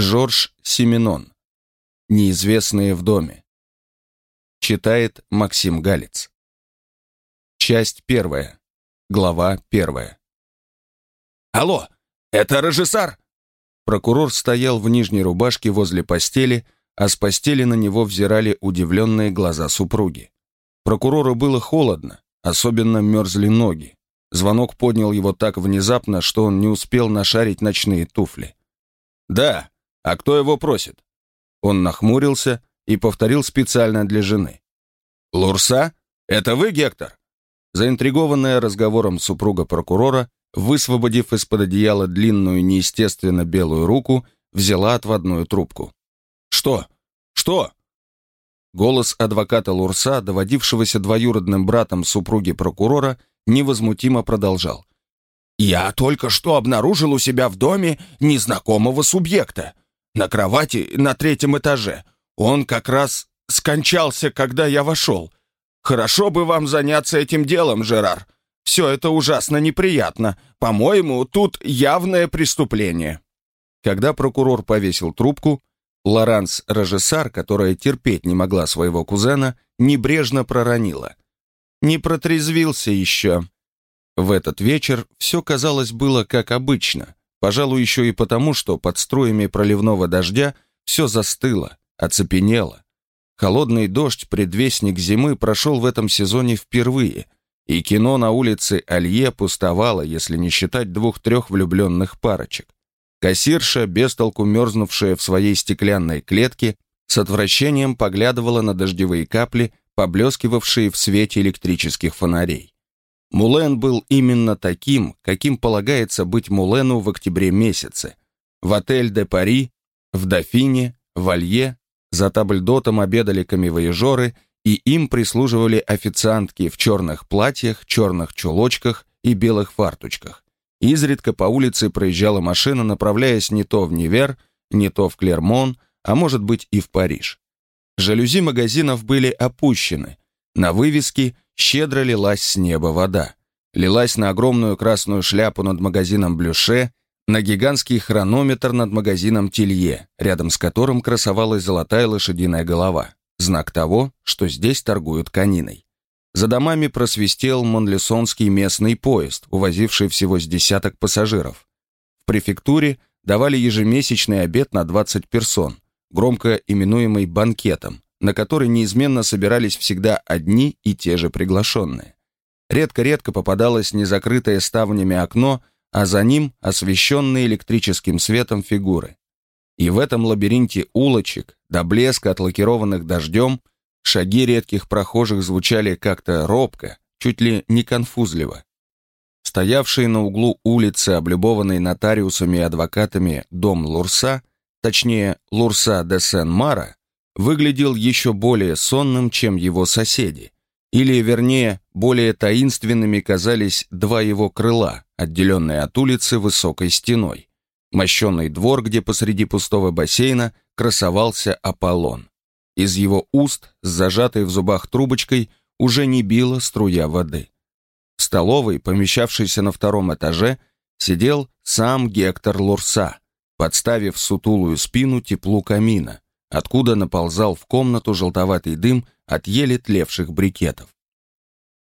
Жорж Семенон. Неизвестные в доме. Читает Максим Галец. Часть первая. Глава первая. «Алло, это режиссар?» Прокурор стоял в нижней рубашке возле постели, а с постели на него взирали удивленные глаза супруги. Прокурору было холодно, особенно мерзли ноги. Звонок поднял его так внезапно, что он не успел нашарить ночные туфли. «Да, а кто его просит?» Он нахмурился и повторил специально для жены. «Лурса? Это вы, Гектор?» Заинтригованная разговором супруга прокурора, высвободив из-под одеяла длинную неестественно белую руку, взяла отводную трубку. «Что? Что?» Голос адвоката Лурса, доводившегося двоюродным братом супруги прокурора, невозмутимо продолжал. «Я только что обнаружил у себя в доме незнакомого субъекта. На кровати на третьем этаже. Он как раз скончался, когда я вошел. Хорошо бы вам заняться этим делом, Жерар. Все это ужасно неприятно. По-моему, тут явное преступление». Когда прокурор повесил трубку, Лоранс Рожесар, которая терпеть не могла своего кузена, небрежно проронила. «Не протрезвился еще». В этот вечер все, казалось, было как обычно, пожалуй, еще и потому, что под струями проливного дождя все застыло, оцепенело. Холодный дождь, предвестник зимы, прошел в этом сезоне впервые, и кино на улице Алье пустовало, если не считать двух-трех влюбленных парочек. Кассирша, бестолку мерзнувшая в своей стеклянной клетке, с отвращением поглядывала на дождевые капли, поблескивавшие в свете электрических фонарей. Мулен был именно таким, каким полагается быть Мулену в октябре месяце. В отель де Пари, в Дофине, в Алье, за табльдотом обедали камевояжеры, и им прислуживали официантки в черных платьях, черных чулочках и белых фарточках. Изредка по улице проезжала машина, направляясь не то в Невер, не то в Клермон, а может быть и в Париж. Жалюзи магазинов были опущены. На вывеске щедро лилась с неба вода. Лилась на огромную красную шляпу над магазином Блюше, на гигантский хронометр над магазином Тилье, рядом с которым красовалась золотая лошадиная голова, знак того, что здесь торгуют кониной. За домами просвистел Монлесонский местный поезд, увозивший всего с десяток пассажиров. В префектуре давали ежемесячный обед на 20 персон, громко именуемый банкетом, на который неизменно собирались всегда одни и те же приглашенные. Редко-редко попадалось незакрытое ставнями окно, а за ним освещенные электрическим светом фигуры. И в этом лабиринте улочек, до блеска отлакированных дождем, Шаги редких прохожих звучали как-то робко, чуть ли не конфузливо. Стоявший на углу улицы, облюбованный нотариусами и адвокатами дом Лурса, точнее Лурса де Сен-Мара, выглядел еще более сонным, чем его соседи. Или, вернее, более таинственными казались два его крыла, отделенные от улицы высокой стеной. Мощенный двор, где посреди пустого бассейна красовался Аполлон. Из его уст, с зажатой в зубах трубочкой, уже не била струя воды. В столовой, помещавшейся на втором этаже, сидел сам Гектор Лурса, подставив сутулую спину теплу камина, откуда наползал в комнату желтоватый дым от еле тлевших брикетов.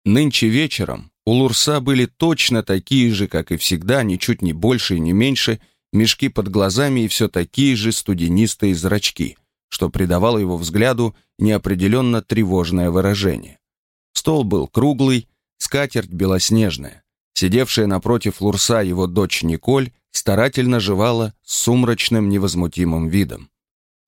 Нынче вечером у Лурса были точно такие же, как и всегда, ничуть не больше и не меньше, мешки под глазами и все такие же студенистые зрачки, что придавало его взгляду неопределенно тревожное выражение. Стол был круглый, скатерть белоснежная. Сидевшая напротив Лурса его дочь Николь старательно жевала с сумрачным невозмутимым видом.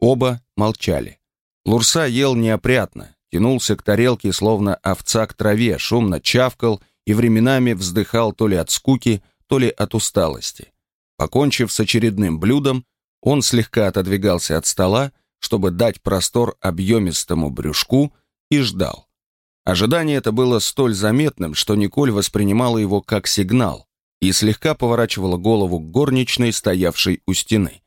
Оба молчали. Лурса ел неопрятно, тянулся к тарелке, словно овца к траве, шумно чавкал и временами вздыхал то ли от скуки, то ли от усталости. Покончив с очередным блюдом, он слегка отодвигался от стола чтобы дать простор объемистому брюшку, и ждал. Ожидание это было столь заметным, что Николь воспринимала его как сигнал и слегка поворачивала голову к горничной, стоявшей у стены.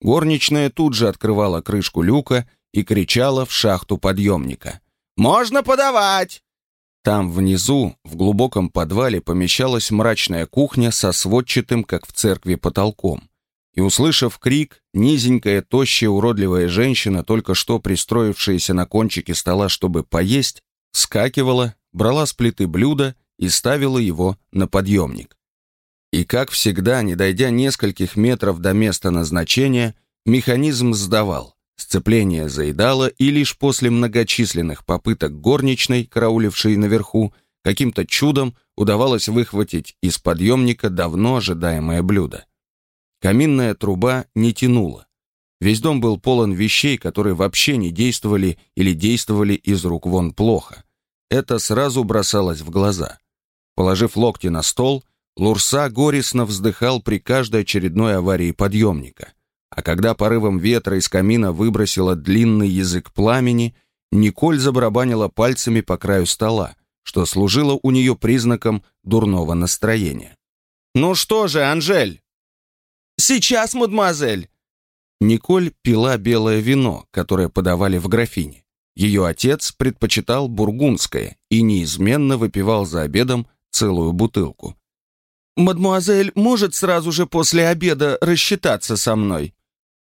Горничная тут же открывала крышку люка и кричала в шахту подъемника. «Можно подавать!» Там внизу, в глубоком подвале, помещалась мрачная кухня со сводчатым, как в церкви, потолком. и, услышав крик, низенькая, тощая, уродливая женщина, только что пристроившаяся на кончике стола, чтобы поесть, скакивала, брала с плиты блюдо и ставила его на подъемник. И, как всегда, не дойдя нескольких метров до места назначения, механизм сдавал, сцепление заедало, и лишь после многочисленных попыток горничной, караулившей наверху, каким-то чудом удавалось выхватить из подъемника давно ожидаемое блюдо. Каминная труба не тянула. Весь дом был полон вещей, которые вообще не действовали или действовали из рук вон плохо. Это сразу бросалось в глаза. Положив локти на стол, Лурса горестно вздыхал при каждой очередной аварии подъемника. А когда порывом ветра из камина выбросило длинный язык пламени, Николь забарабанила пальцами по краю стола, что служило у нее признаком дурного настроения. «Ну что же, Анжель?» «Сейчас, мадемуазель!» Николь пила белое вино, которое подавали в графине. Ее отец предпочитал бургундское и неизменно выпивал за обедом целую бутылку. «Мадмуазель может сразу же после обеда рассчитаться со мной?»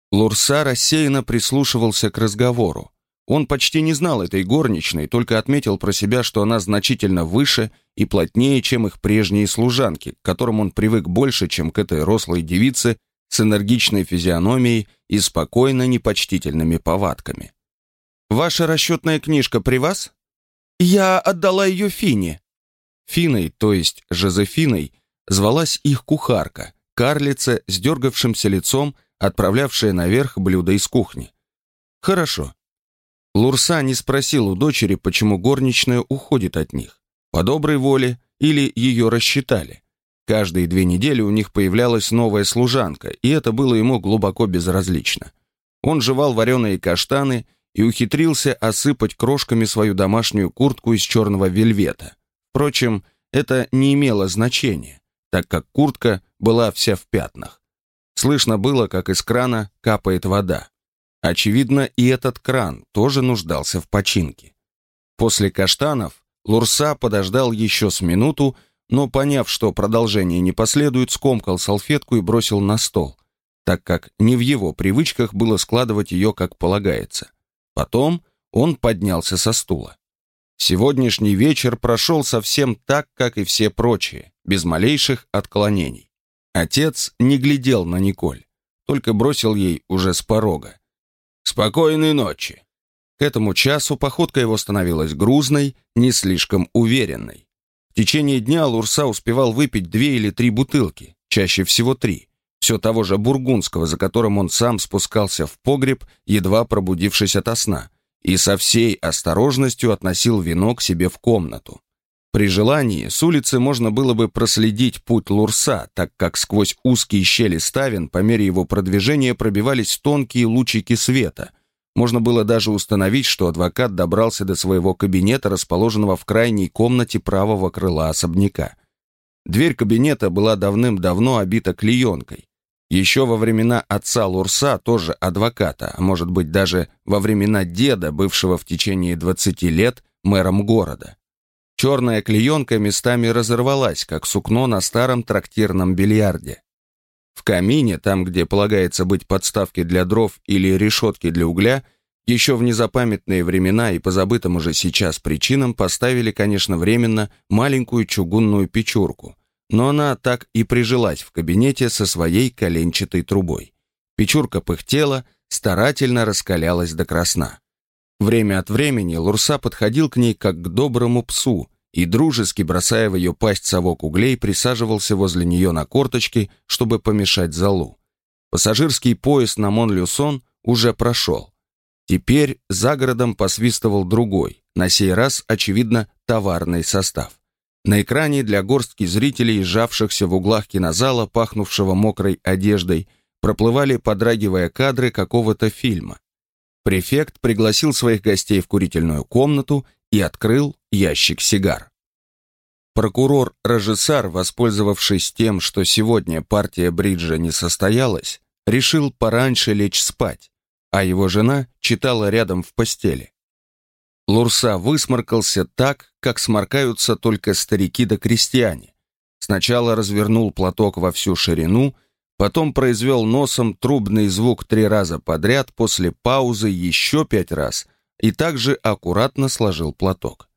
Лурса рассеянно прислушивался к разговору. Он почти не знал этой горничной, только отметил про себя, что она значительно выше и плотнее, чем их прежние служанки, к которым он привык больше, чем к этой рослой девице с энергичной физиономией и спокойно непочтительными повадками. «Ваша расчетная книжка при вас?» «Я отдала ее Фине». Финой, то есть Жозефиной, звалась их кухарка, карлица с дергавшимся лицом, отправлявшая наверх блюда из кухни. Хорошо. Лурса не спросил у дочери, почему горничная уходит от них. По доброй воле или ее рассчитали. Каждые две недели у них появлялась новая служанка, и это было ему глубоко безразлично. Он жевал вареные каштаны и ухитрился осыпать крошками свою домашнюю куртку из черного вельвета. Впрочем, это не имело значения так как куртка была вся в пятнах. Слышно было, как из крана капает вода. Очевидно, и этот кран тоже нуждался в починке. После каштанов Лурса подождал еще с минуту, но, поняв, что продолжение не последует, скомкал салфетку и бросил на стол, так как не в его привычках было складывать ее как полагается. Потом он поднялся со стула. Сегодняшний вечер прошел совсем так, как и все прочие, без малейших отклонений. Отец не глядел на Николь, только бросил ей уже с порога. «Спокойной ночи!» К этому часу походка его становилась грузной, не слишком уверенной. В течение дня Лурса успевал выпить две или три бутылки, чаще всего три, все того же бургундского, за которым он сам спускался в погреб, едва пробудившись ото сна – и со всей осторожностью относил вино к себе в комнату. При желании с улицы можно было бы проследить путь Лурса, так как сквозь узкие щели ставен по мере его продвижения пробивались тонкие лучики света. Можно было даже установить, что адвокат добрался до своего кабинета, расположенного в крайней комнате правого крыла особняка. Дверь кабинета была давным-давно обита клеенкой, еще во времена отца Лурса, тоже адвоката, а может быть даже во времена деда, бывшего в течение 20 лет мэром города. Черная клеенка местами разорвалась, как сукно на старом трактирном бильярде. В камине, там, где полагается быть подставки для дров или решетки для угля, еще в незапамятные времена и по забытым уже сейчас причинам поставили, конечно, временно маленькую чугунную печурку, но она так и прижилась в кабинете со своей коленчатой трубой. Печурка пыхтела, старательно раскалялась до красна. Время от времени Лурса подходил к ней как к доброму псу и, дружески бросая в ее пасть совок углей, присаживался возле нее на корточки, чтобы помешать залу. Пассажирский поезд на Мон-Люсон уже прошел. Теперь за городом посвистывал другой, на сей раз, очевидно, товарный состав. На экране для горстки зрителей, сжавшихся в углах кинозала, пахнувшего мокрой одеждой, проплывали, подрагивая кадры какого-то фильма. Префект пригласил своих гостей в курительную комнату и открыл ящик сигар. Прокурор Рожесар, воспользовавшись тем, что сегодня партия бриджа не состоялась, решил пораньше лечь спать, а его жена читала рядом в постели. Лурса высморкался так, как сморкаются только старики да крестьяне. Сначала развернул платок во всю ширину, потом произвел носом трубный звук три раза подряд, после паузы еще пять раз и также аккуратно сложил платок.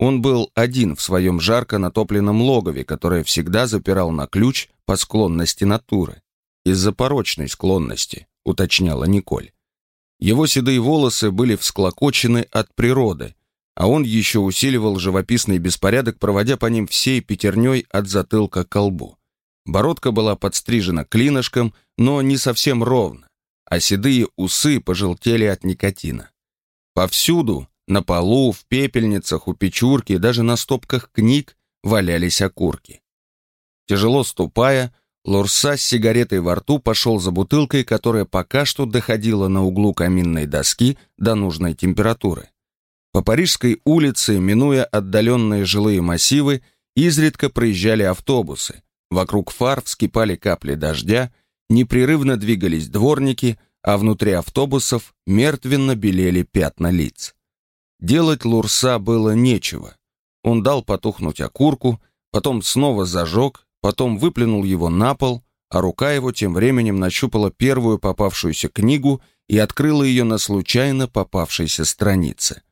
Он был один в своем жарко натопленном логове, которое всегда запирал на ключ по склонности натуры. Из-за порочной склонности, уточняла Николь. Его седые волосы были всклокочены от природы, а он еще усиливал живописный беспорядок, проводя по ним всей пятерней от затылка к колбу. Бородка была подстрижена клинышком, но не совсем ровно, а седые усы пожелтели от никотина. Повсюду, на полу, в пепельницах, у печурки даже на стопках книг валялись окурки. Тяжело ступая, Лурса с сигаретой во рту пошел за бутылкой, которая пока что доходила на углу каминной доски до нужной температуры. По Парижской улице, минуя отдаленные жилые массивы, изредка проезжали автобусы. Вокруг фар вскипали капли дождя, непрерывно двигались дворники, а внутри автобусов мертвенно белели пятна лиц. Делать Лурса было нечего. Он дал потухнуть окурку, потом снова зажег, потом выплюнул его на пол, а рука его тем временем нащупала первую попавшуюся книгу и открыла ее на случайно попавшейся странице.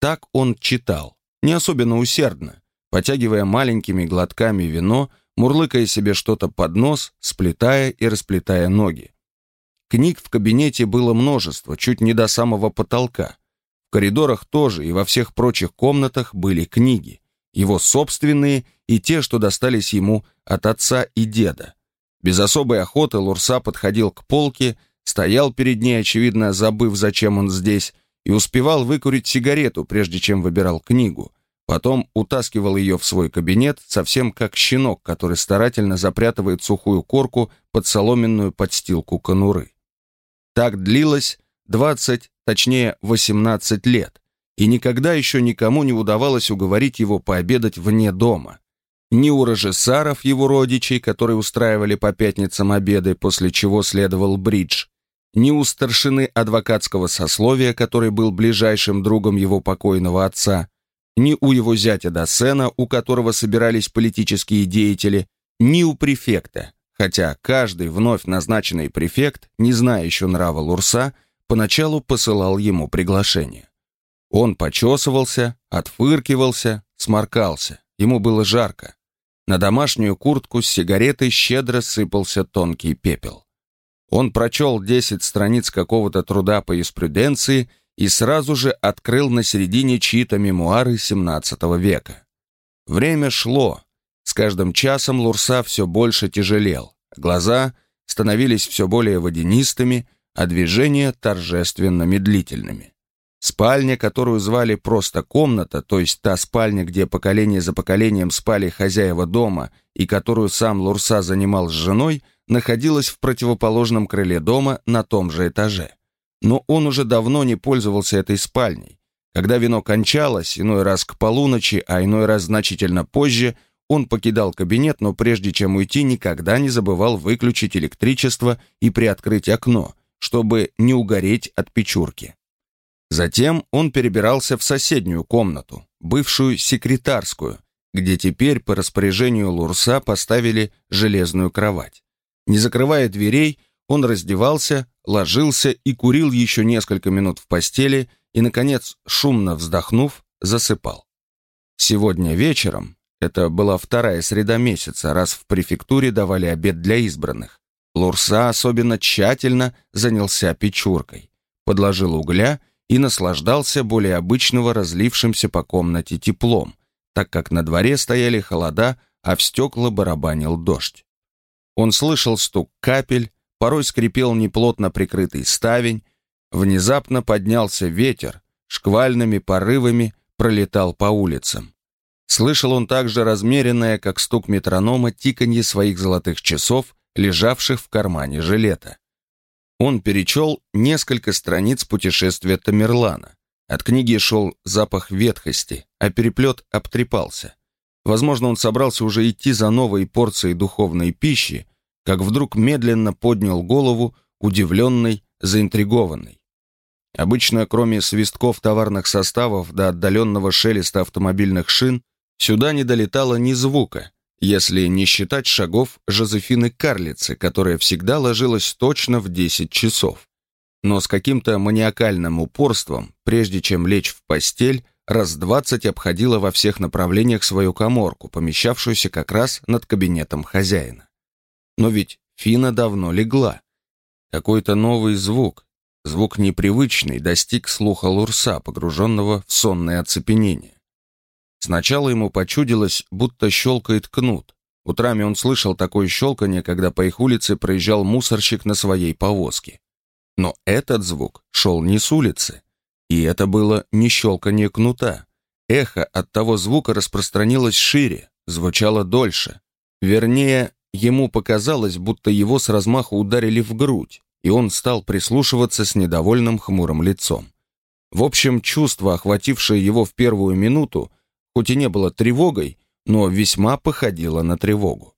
Так он читал, не особенно усердно, потягивая маленькими глотками вино, мурлыкая себе что-то под нос, сплетая и расплетая ноги. Книг в кабинете было множество, чуть не до самого потолка. В коридорах тоже и во всех прочих комнатах были книги, его собственные и те, что достались ему от отца и деда. Без особой охоты Лурса подходил к полке, стоял перед ней, очевидно, забыв, зачем он здесь, и успевал выкурить сигарету, прежде чем выбирал книгу. Потом утаскивал ее в свой кабинет, совсем как щенок, который старательно запрятывает сухую корку под соломенную подстилку конуры. Так длилось 20, точнее 18 лет, и никогда еще никому не удавалось уговорить его пообедать вне дома. Ни у Рожесаров, его родичей, которые устраивали по пятницам обеды, после чего следовал бридж, ни у старшины адвокатского сословия, который был ближайшим другом его покойного отца, ни у его зятя Досена, у которого собирались политические деятели, ни у префекта, хотя каждый вновь назначенный префект, не зная еще нрава Лурса, поначалу посылал ему приглашение. Он почесывался, отфыркивался, сморкался, ему было жарко. На домашнюю куртку с сигаретой щедро сыпался тонкий пепел. Он прочел 10 страниц какого-то труда по юриспруденции и сразу же открыл на середине чьи-то мемуары XVII века. Время шло. С каждым часом Лурса все больше тяжелел. Глаза становились все более водянистыми, а движения торжественно медлительными. Спальня, которую звали просто комната, то есть та спальня, где поколение за поколением спали хозяева дома и которую сам Лурса занимал с женой, находилась в противоположном крыле дома на том же этаже. Но он уже давно не пользовался этой спальней. Когда вино кончалось, иной раз к полуночи, а иной раз значительно позже, он покидал кабинет, но прежде чем уйти, никогда не забывал выключить электричество и приоткрыть окно, чтобы не угореть от печурки. Затем он перебирался в соседнюю комнату, бывшую секретарскую, где теперь по распоряжению Лурса поставили железную кровать. Не закрывая дверей, он раздевался, ложился и курил еще несколько минут в постели и, наконец, шумно вздохнув, засыпал. Сегодня вечером, это была вторая среда месяца, раз в префектуре давали обед для избранных, Лурса особенно тщательно занялся печуркой, подложил угля и наслаждался более обычного разлившимся по комнате теплом, так как на дворе стояли холода, а в стекла барабанил дождь. Он слышал стук капель, порой скрипел неплотно прикрытый ставень, внезапно поднялся ветер, шквальными порывами пролетал по улицам. Слышал он также размеренное, как стук метронома, тиканье своих золотых часов, лежавших в кармане жилета. Он перечел несколько страниц путешествия Тамерлана. От книги шел запах ветхости, а переплет обтрепался. Возможно, он собрался уже идти за новой порцией духовной пищи, как вдруг медленно поднял голову, удивленный, заинтригованный. Обычно, кроме свистков товарных составов до отдаленного шелеста автомобильных шин, сюда не долетало ни звука, если не считать шагов Жозефины Карлицы, которая всегда ложилась точно в 10 часов. Но с каким-то маниакальным упорством, прежде чем лечь в постель, раз двадцать обходила во всех направлениях свою коморку, помещавшуюся как раз над кабинетом хозяина. Но ведь Фина давно легла. Какой-то новый звук, звук непривычный, достиг слуха Лурса, погруженного в сонное оцепенение. Сначала ему почудилось, будто щелкает кнут. Утрами он слышал такое щелканье, когда по их улице проезжал мусорщик на своей повозке. Но этот звук шел не с улицы. И это было не щелканье кнута. Эхо от того звука распространилось шире, звучало дольше. Вернее, ему показалось, будто его с размаху ударили в грудь, и он стал прислушиваться с недовольным хмурым лицом. В общем, чувство, охватившее его в первую минуту, хоть и не было тревогой, но весьма походило на тревогу.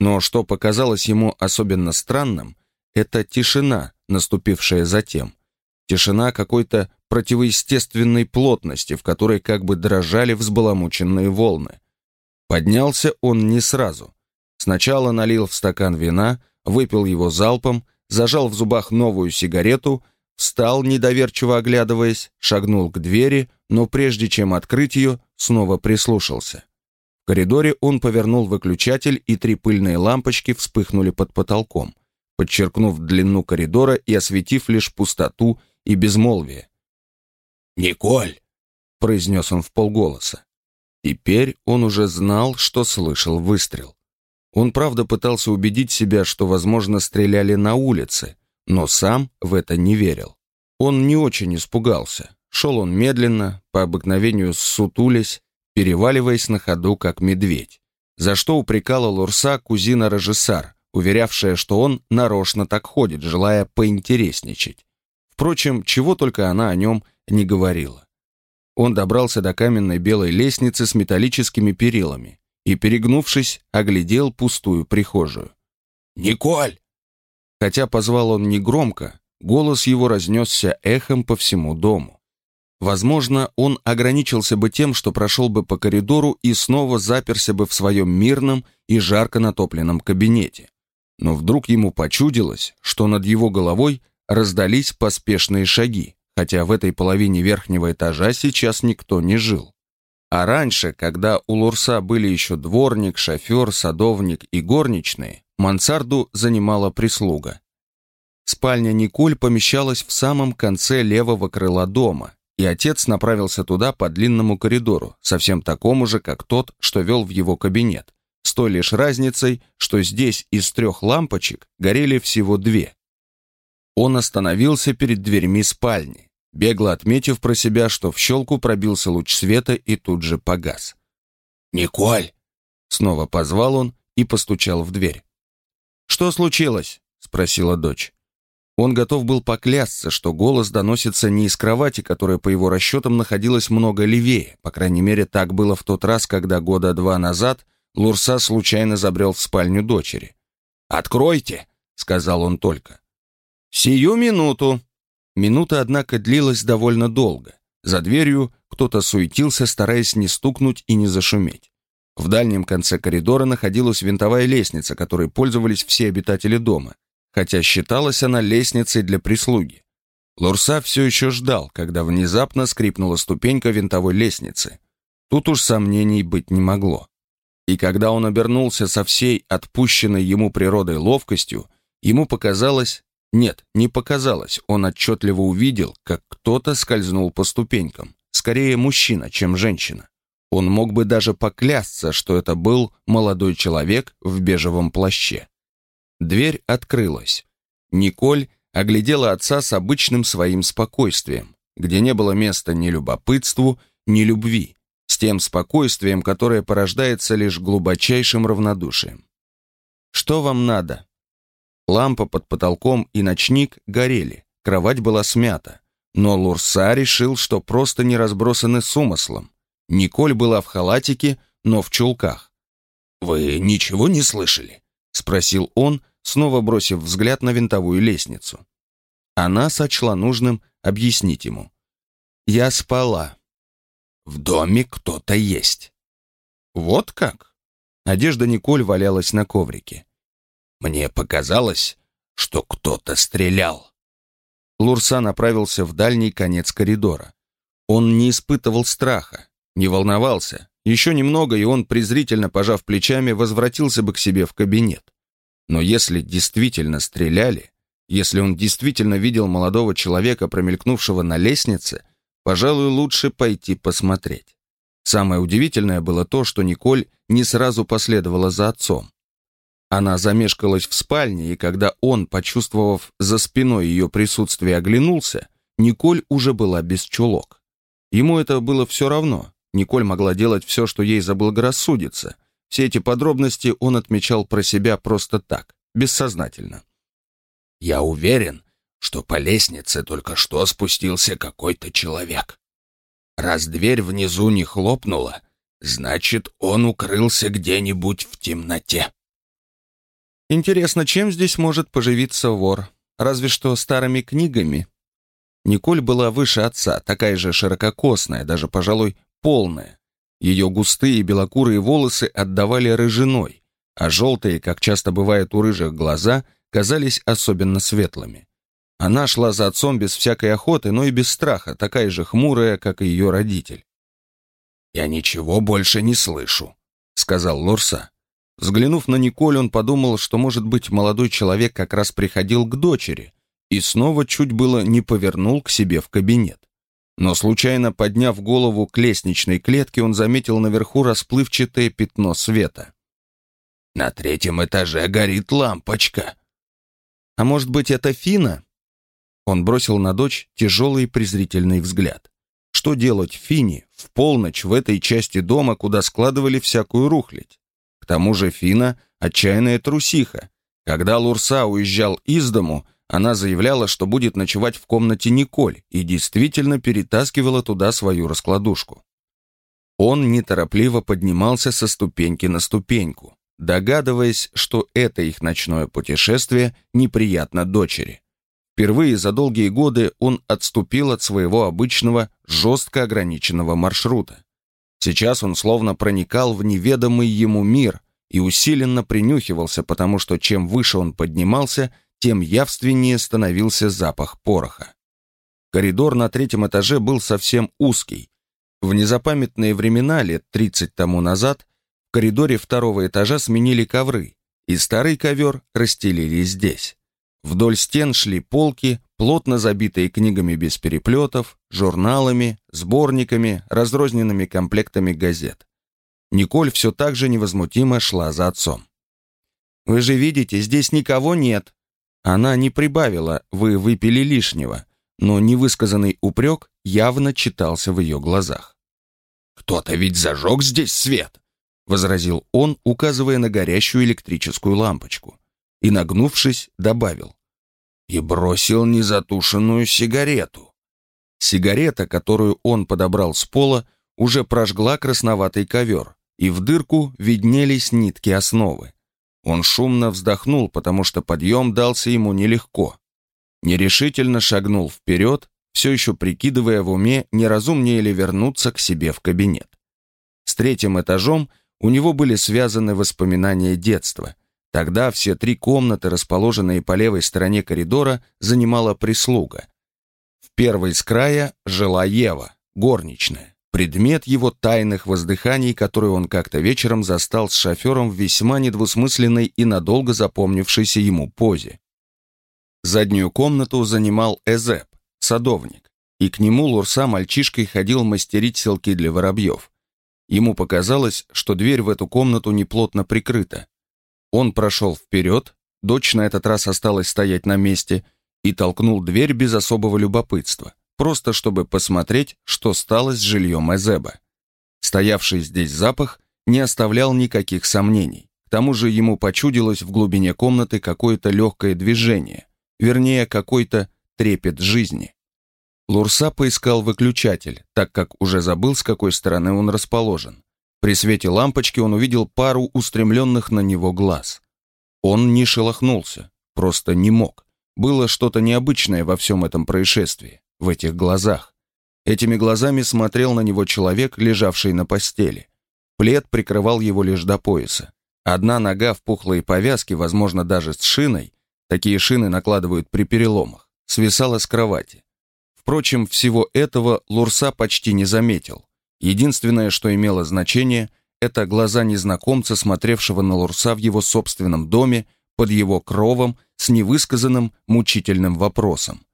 Но что показалось ему особенно странным, это тишина, наступившая затем. Тишина какой-то противоестественной плотности, в которой как бы дрожали взбаламученные волны. Поднялся он не сразу. Сначала налил в стакан вина, выпил его залпом, зажал в зубах новую сигарету, встал, недоверчиво оглядываясь, шагнул к двери, но прежде чем открыть ее, снова прислушался. В коридоре он повернул выключатель, и три пыльные лампочки вспыхнули под потолком, подчеркнув длину коридора и осветив лишь пустоту и безмолвие. «Николь!» — произнес он в полголоса. Теперь он уже знал, что слышал выстрел. Он, правда, пытался убедить себя, что, возможно, стреляли на улице, но сам в это не верил. Он не очень испугался. Шел он медленно, по обыкновению ссутулясь, переваливаясь на ходу, как медведь. За что упрекала Лурса кузина Рожесар, уверявшая, что он нарочно так ходит, желая поинтересничать. Впрочем, чего только она о нем не говорила. Он добрался до каменной белой лестницы с металлическими перилами и, перегнувшись, оглядел пустую прихожую. «Николь!» Хотя позвал он негромко, голос его разнесся эхом по всему дому. Возможно, он ограничился бы тем, что прошел бы по коридору и снова заперся бы в своем мирном и жарко натопленном кабинете. Но вдруг ему почудилось, что над его головой раздались поспешные шаги, хотя в этой половине верхнего этажа сейчас никто не жил. А раньше, когда у Лурса были еще дворник, шофер, садовник и горничные, мансарду занимала прислуга. Спальня Николь помещалась в самом конце левого крыла дома, и отец направился туда по длинному коридору, совсем такому же, как тот, что вел в его кабинет, с той лишь разницей, что здесь из трех лампочек горели всего две. Он остановился перед дверьми спальни, бегло отметив про себя, что в щелку пробился луч света и тут же погас. «Николь!» Снова позвал он и постучал в дверь. «Что случилось?» — спросила дочь. Он готов был поклясться, что голос доносится не из кровати, которая, по его расчетам, находилась много левее. По крайней мере, так было в тот раз, когда года два назад Лурса случайно забрел в спальню дочери. «Откройте!» — сказал он только. «Сию минуту!» Минута, однако, длилась довольно долго. За дверью кто-то суетился, стараясь не стукнуть и не зашуметь. В дальнем конце коридора находилась винтовая лестница, которой пользовались все обитатели дома, хотя считалась она лестницей для прислуги. Лурса все еще ждал, когда внезапно скрипнула ступенька винтовой лестницы. Тут уж сомнений быть не могло. И когда он обернулся со всей отпущенной ему природой ловкостью, ему показалось... Нет, не показалось, он отчетливо увидел, как кто-то скользнул по ступенькам. Скорее мужчина, чем женщина. Он мог бы даже поклясться, что это был молодой человек в бежевом плаще. Дверь открылась. Николь оглядела отца с обычным своим спокойствием, где не было места ни любопытству, ни любви, с тем спокойствием, которое порождается лишь глубочайшим равнодушием. «Что вам надо?» Лампа под потолком и ночник горели, кровать была смята, но Лурса решил, что просто не разбросаны с умыслом. Николь была в халатике, но в чулках. «Вы ничего не слышали?» — спросил он, снова бросив взгляд на винтовую лестницу. Она сочла нужным объяснить ему. «Я спала». «В доме кто-то есть». «Вот как?» Одежда Николь валялась на коврике. «Мне показалось, что кто-то стрелял». Лурса направился в дальний конец коридора. Он не испытывал страха, не волновался. Еще немного, и он, презрительно пожав плечами, возвратился бы к себе в кабинет. Но если действительно стреляли, если он действительно видел молодого человека, промелькнувшего на лестнице, пожалуй, лучше пойти посмотреть. Самое удивительное было то, что Николь не сразу последовала за отцом. Она замешкалась в спальне, и когда он, почувствовав за спиной ее присутствие, оглянулся, Николь уже была без чулок. Ему это было все равно. Николь могла делать все, что ей заблагорассудится. Все эти подробности он отмечал про себя просто так, бессознательно. «Я уверен, что по лестнице только что спустился какой-то человек. Раз дверь внизу не хлопнула, значит, он укрылся где-нибудь в темноте. Интересно, чем здесь может поживиться вор? Разве что старыми книгами. Николь была выше отца, такая же ширококосная, даже, пожалуй, полная. Ее густые белокурые волосы отдавали рыжиной, а желтые, как часто бывает у рыжих, глаза казались особенно светлыми. Она шла за отцом без всякой охоты, но и без страха, такая же хмурая, как и ее родитель. «Я ничего больше не слышу», — сказал Лорса. Взглянув на Николь, он подумал, что, может быть, молодой человек как раз приходил к дочери и снова чуть было не повернул к себе в кабинет. Но случайно подняв голову к лестничной клетке, он заметил наверху расплывчатое пятно света. «На третьем этаже горит лампочка». «А может быть, это Фина?» Он бросил на дочь тяжелый презрительный взгляд. Что делать Фине в полночь в этой части дома, куда складывали всякую рухлядь? К тому же Фина — отчаянная трусиха. Когда Лурса уезжал из дому, она заявляла, что будет ночевать в комнате Николь и действительно перетаскивала туда свою раскладушку. Он неторопливо поднимался со ступеньки на ступеньку, догадываясь, что это их ночное путешествие неприятно дочери. Впервые за долгие годы он отступил от своего обычного, жестко ограниченного маршрута. Сейчас он словно проникал в неведомый ему мир и усиленно принюхивался, потому что чем выше он поднимался, тем явственнее становился запах пороха. Коридор на третьем этаже был совсем узкий. В незапамятные времена, лет 30 тому назад, в коридоре второго этажа сменили ковры, и старый ковер расстелили здесь. Вдоль стен шли полки, плотно забитые книгами без переплетов, журналами, сборниками, разрозненными комплектами газет. Николь все так же невозмутимо шла за отцом. «Вы же видите, здесь никого нет». Она не прибавила «вы выпили лишнего», но невысказанный упрек явно читался в ее глазах. «Кто-то ведь зажег здесь свет», — возразил он, указывая на горящую электрическую лампочку и, нагнувшись, добавил. И бросил незатушенную сигарету. Сигарета, которую он подобрал с пола, уже прожгла красноватый ковер, и в дырку виднелись нитки основы. Он шумно вздохнул, потому что подъем дался ему нелегко. Нерешительно шагнул вперед, все еще прикидывая в уме, неразумнее ли вернуться к себе в кабинет. С третьим этажом у него были связаны воспоминания детства, Тогда все три комнаты, расположенные по левой стороне коридора, занимала прислуга. В первой с края жила Ева, горничная, предмет его тайных воздыханий, который он как-то вечером застал с шофером в весьма недвусмысленной и надолго запомнившейся ему позе. Заднюю комнату занимал Эзеп, садовник, и к нему Лурса мальчишкой ходил мастерить селки для воробьев. Ему показалось, что дверь в эту комнату неплотно прикрыта, он прошел вперед, дочь на этот раз осталась стоять на месте и толкнул дверь без особого любопытства, просто чтобы посмотреть, что стало с жильем Эзеба. Стоявший здесь запах не оставлял никаких сомнений. К тому же ему почудилось в глубине комнаты какое-то легкое движение, вернее, какой-то трепет жизни. Лурса поискал выключатель, так как уже забыл, с какой стороны он расположен. При свете лампочки он увидел пару устремленных на него глаз. Он не шелохнулся, просто не мог. Было что-то необычное во всем этом происшествии, в этих глазах. Этими глазами смотрел на него человек, лежавший на постели. Плед прикрывал его лишь до пояса. Одна нога в пухлой повязке, возможно, даже с шиной, такие шины накладывают при переломах, свисала с кровати. Впрочем, всего этого Лурса почти не заметил. Единственное, что имело значение, это глаза незнакомца, смотревшего на Лурса в его собственном доме, под его кровом, с невысказанным мучительным вопросом.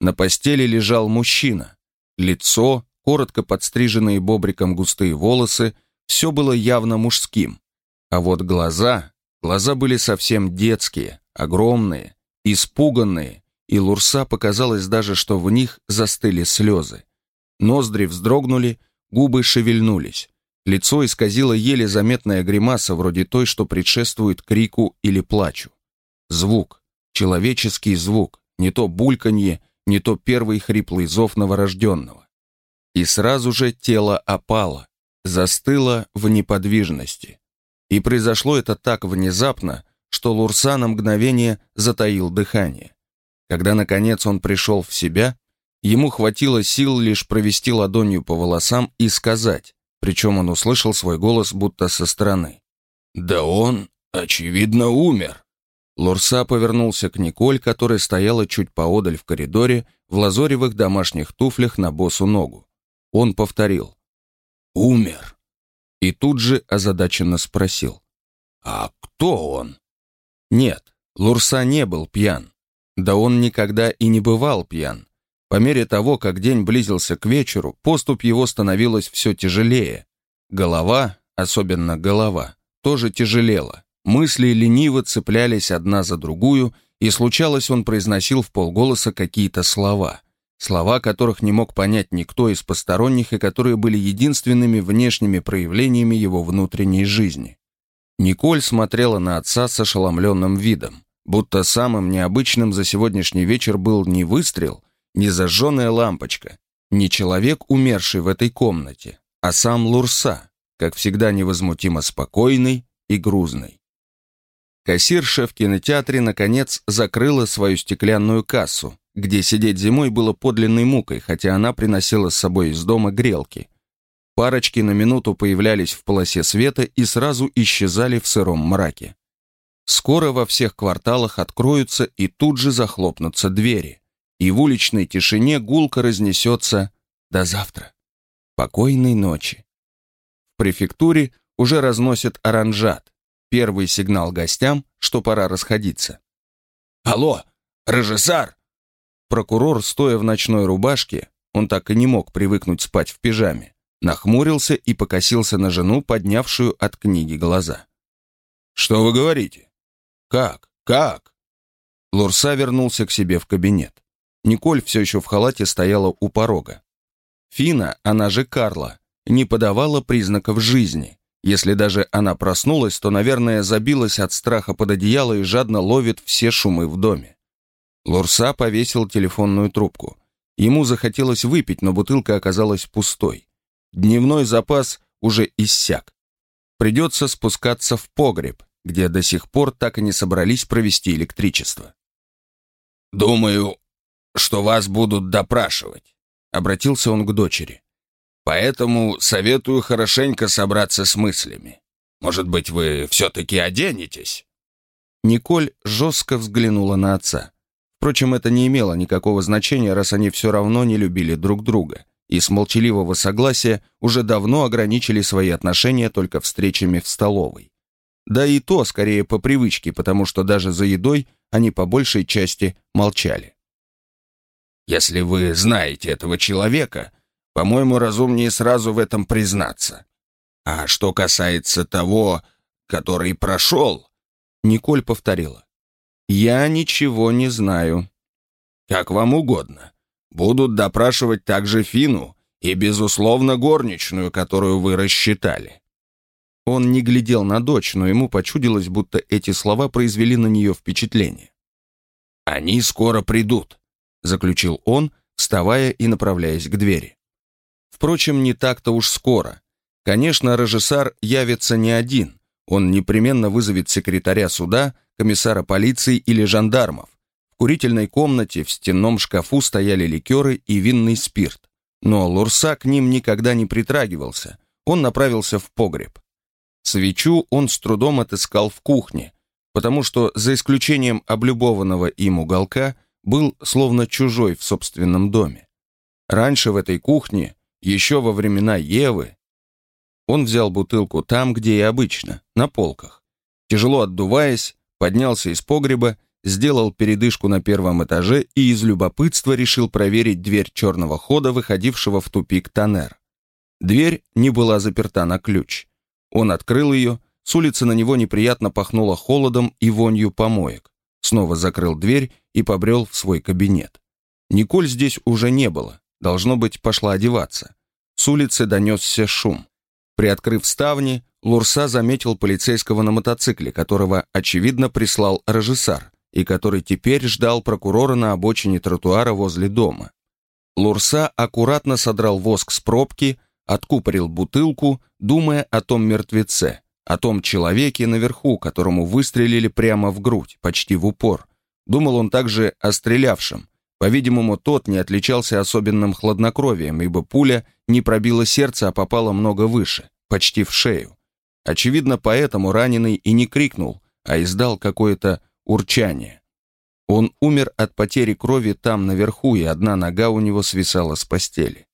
На постели лежал мужчина. Лицо, коротко подстриженные бобриком густые волосы, все было явно мужским. А вот глаза, глаза были совсем детские, огромные, испуганные, и Лурса показалось даже, что в них застыли слезы. Ноздри вздрогнули, губы шевельнулись. Лицо исказило еле заметная гримаса, вроде той, что предшествует крику или плачу. Звук, человеческий звук, не то бульканье, не то первый хриплый зов новорожденного. И сразу же тело опало, застыло в неподвижности. И произошло это так внезапно, что Лурса на мгновение затаил дыхание. Когда, наконец, он пришел в себя, ему хватило сил лишь провести ладонью по волосам и сказать, причем он услышал свой голос будто со стороны. «Да он, очевидно, умер». Лурса повернулся к Николь, которая стояла чуть поодаль в коридоре в лазоревых домашних туфлях на босу ногу. Он повторил. «Умер». И тут же озадаченно спросил. «А кто он?» Нет, Лурса не был пьян. Да он никогда и не бывал пьян. По мере того, как день близился к вечеру, поступь его становилась все тяжелее. Голова, особенно голова, тоже тяжелела. Мысли лениво цеплялись одна за другую, и случалось, он произносил в полголоса какие-то слова. Слова, которых не мог понять никто из посторонних и которые были единственными внешними проявлениями его внутренней жизни. Николь смотрела на отца с ошеломленным видом будто самым необычным за сегодняшний вечер был не выстрел, не зажженная лампочка, не человек, умерший в этой комнате, а сам Лурса, как всегда невозмутимо спокойный и грузный. Кассирша в кинотеатре, наконец, закрыла свою стеклянную кассу, где сидеть зимой было подлинной мукой, хотя она приносила с собой из дома грелки. Парочки на минуту появлялись в полосе света и сразу исчезали в сыром мраке. Скоро во всех кварталах откроются и тут же захлопнутся двери, и в уличной тишине гулко разнесется «до завтра». Покойной ночи. В префектуре уже разносят оранжат, первый сигнал гостям, что пора расходиться. «Алло, режиссар!» Прокурор, стоя в ночной рубашке, он так и не мог привыкнуть спать в пижаме, нахмурился и покосился на жену, поднявшую от книги глаза. «Что вы говорите?» «Как? Как?» Лурса вернулся к себе в кабинет. Николь все еще в халате стояла у порога. Фина, она же Карла, не подавала признаков жизни. Если даже она проснулась, то, наверное, забилась от страха под одеяло и жадно ловит все шумы в доме. Лурса повесил телефонную трубку. Ему захотелось выпить, но бутылка оказалась пустой. Дневной запас уже иссяк. Придется спускаться в погреб, где до сих пор так и не собрались провести электричество. «Думаю, что вас будут допрашивать», — обратился он к дочери. «Поэтому советую хорошенько собраться с мыслями. Может быть, вы все-таки оденетесь?» Николь жестко взглянула на отца. Впрочем, это не имело никакого значения, раз они все равно не любили друг друга, и с молчаливого согласия уже давно ограничили свои отношения только встречами в столовой. Да и то скорее по привычке, потому что даже за едой они по большей части молчали. «Если вы знаете этого человека, по-моему, разумнее сразу в этом признаться. А что касается того, который прошел...» Николь повторила. «Я ничего не знаю». «Как вам угодно. Будут допрашивать также Фину и, безусловно, горничную, которую вы рассчитали. Он не глядел на дочь, но ему почудилось, будто эти слова произвели на нее впечатление. «Они скоро придут», — заключил он, вставая и направляясь к двери. Впрочем, не так-то уж скоро. Конечно, режиссер явится не один. Он непременно вызовет секретаря суда, комиссара полиции или жандармов. В курительной комнате в стенном шкафу стояли ликеры и винный спирт. Но Лурса к ним никогда не притрагивался. Он направился в погреб. Свечу он с трудом отыскал в кухне, потому что, за исключением облюбованного им уголка, был словно чужой в собственном доме. Раньше в этой кухне, еще во времена Евы, он взял бутылку там, где и обычно, на полках. Тяжело отдуваясь, поднялся из погреба, сделал передышку на первом этаже и из любопытства решил проверить дверь черного хода, выходившего в тупик Танер. Дверь не была заперта на ключ. Он открыл ее, с улицы на него неприятно пахнуло холодом и вонью помоек. Снова закрыл дверь и побрел в свой кабинет. Николь здесь уже не было, должно быть, пошла одеваться. С улицы донесся шум. Приоткрыв ставни, Лурса заметил полицейского на мотоцикле, которого, очевидно, прислал режиссар, и который теперь ждал прокурора на обочине тротуара возле дома. Лурса аккуратно содрал воск с пробки, откупорил бутылку, думая о том мертвеце, о том человеке наверху, которому выстрелили прямо в грудь, почти в упор. Думал он также о стрелявшем. По-видимому, тот не отличался особенным хладнокровием, ибо пуля не пробила сердце, а попала много выше, почти в шею. Очевидно, поэтому раненый и не крикнул, а издал какое-то урчание. Он умер от потери крови там наверху, и одна нога у него свисала с постели.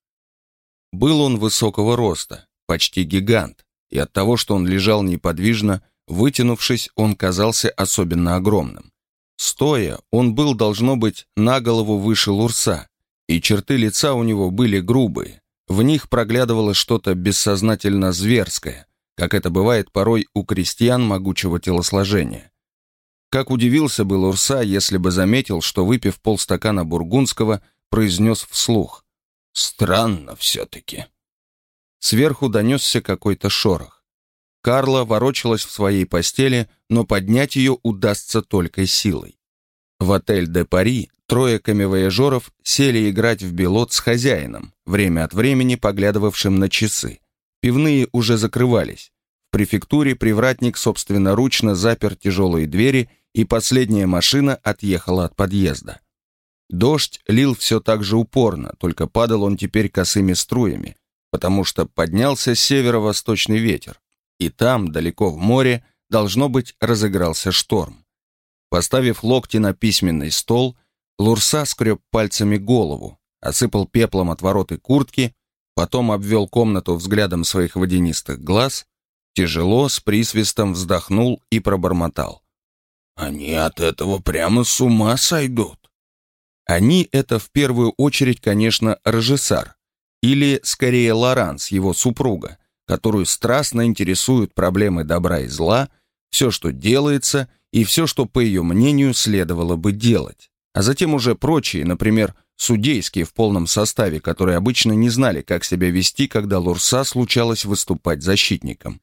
Был он высокого роста, почти гигант, и от того, что он лежал неподвижно, вытянувшись, он казался особенно огромным. Стоя, он был, должно быть, на голову выше Лурса, и черты лица у него были грубые. В них проглядывало что-то бессознательно зверское, как это бывает порой у крестьян могучего телосложения. Как удивился бы Лурса, если бы заметил, что, выпив полстакана бургундского, произнес вслух. Странно все-таки. Сверху донесся какой-то шорох. Карла ворочалась в своей постели, но поднять ее удастся только силой. В отель «Де Пари» трое камевояжеров сели играть в белот с хозяином, время от времени поглядывавшим на часы. Пивные уже закрывались. В префектуре привратник собственноручно запер тяжелые двери, и последняя машина отъехала от подъезда. Дождь лил все так же упорно, только падал он теперь косыми струями, потому что поднялся северо-восточный ветер, и там, далеко в море, должно быть, разыгрался шторм. Поставив локти на письменный стол, Лурса скреб пальцами голову, осыпал пеплом от ворот и куртки, потом обвел комнату взглядом своих водянистых глаз, тяжело, с присвистом вздохнул и пробормотал. «Они от этого прямо с ума сойдут». Они — это в первую очередь, конечно, Режиссар, или, скорее, Лоранс, его супруга, которую страстно интересуют проблемы добра и зла, все, что делается, и все, что, по ее мнению, следовало бы делать. А затем уже прочие, например, судейские в полном составе, которые обычно не знали, как себя вести, когда Лурса случалось выступать защитником.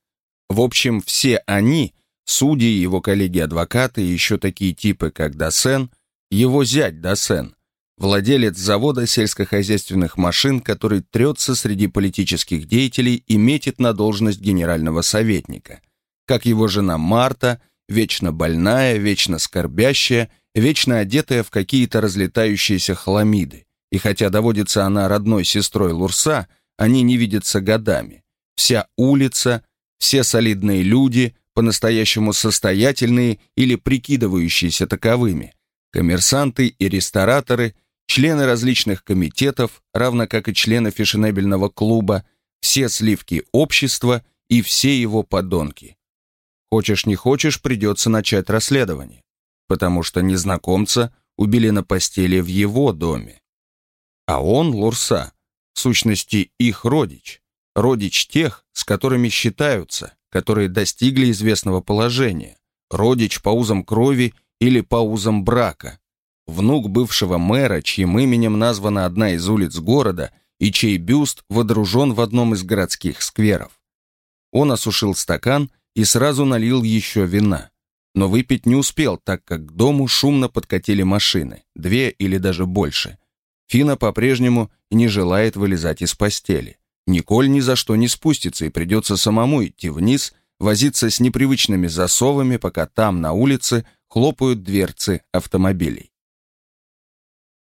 В общем, все они, судьи, его коллеги-адвокаты и еще такие типы, как Досен, его зять Досен, владелец завода сельскохозяйственных машин, который трется среди политических деятелей и метит на должность генерального советника. Как его жена Марта, вечно больная, вечно скорбящая, вечно одетая в какие-то разлетающиеся хламиды. И хотя доводится она родной сестрой Лурса, они не видятся годами. Вся улица, все солидные люди, по-настоящему состоятельные или прикидывающиеся таковыми – коммерсанты и рестораторы, члены различных комитетов, равно как и члены фешенебельного клуба, все сливки общества и все его подонки. Хочешь не хочешь, придется начать расследование, потому что незнакомца убили на постели в его доме. А он, Лурса, в сущности их родич, родич тех, с которыми считаются, которые достигли известного положения, родич по узам крови или по узам брака. Внук бывшего мэра, чьим именем названа одна из улиц города и чей бюст водружен в одном из городских скверов. Он осушил стакан и сразу налил еще вина. Но выпить не успел, так как к дому шумно подкатили машины, две или даже больше. Фина по-прежнему не желает вылезать из постели. Николь ни за что не спустится и придется самому идти вниз, возиться с непривычными засовами, пока там, на улице, хлопают дверцы автомобилей.